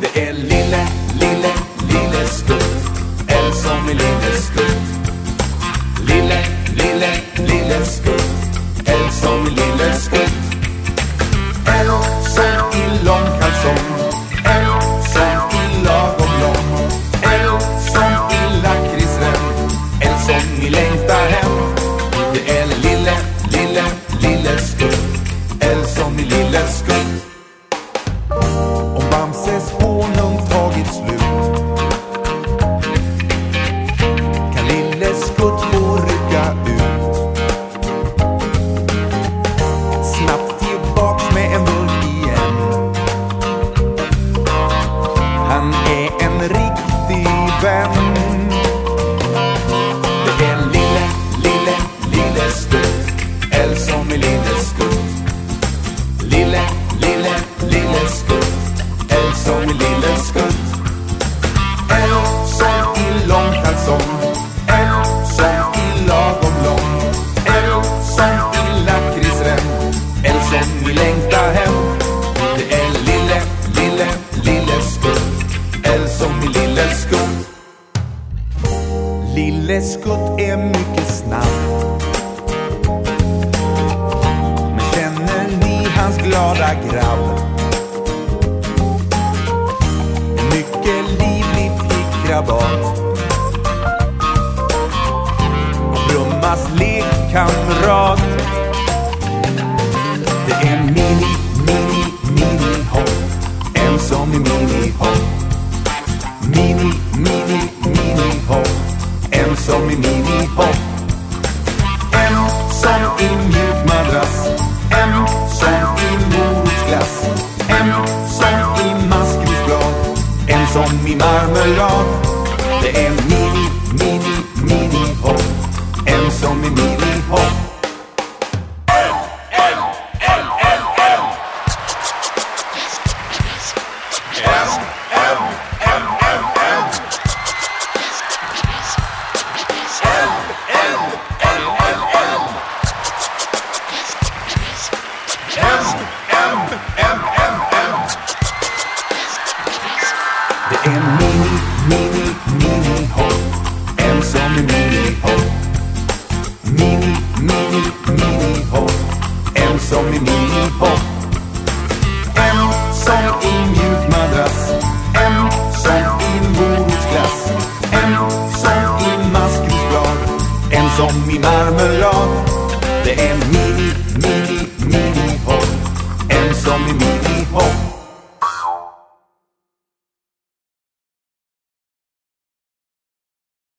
Det är lille, lille, lille skutt. L som i lille skutt. Lille, lille, lille skutt. L som i lille skutt. L som i lång kalsong. L som i lagom lång. L som i lakritsrem. L som i längta hem. Det är lille, lille, lille skutt. L som i lille skutt. Lille, lille skutt. En sång i lille skutt. En sång i lång kalsong. En sång i lagom lång. En sång i lakritsrem. En sång vi längta hem. Det är lille, lille, lille skutt. En sång i lille skutt. Lille skutt är mycket snabb. Bara glada grabb? Mycket livlig flickkrabat Brummas lekkamrat. Det är mini, mini, mini hopp. En som i mini hopp. Mini, mini, mini hopp. En som i mini hopp. Som i marmelad Det är mini, mini, mini Det är mini, mini, mini hopp. En som i mini hopp. Mini, mini, mini hopp. En som i mini hopp. En som i mjuk madrass. En som i morotsglass En som i maskrosblad. En som i marmelad Det är mini,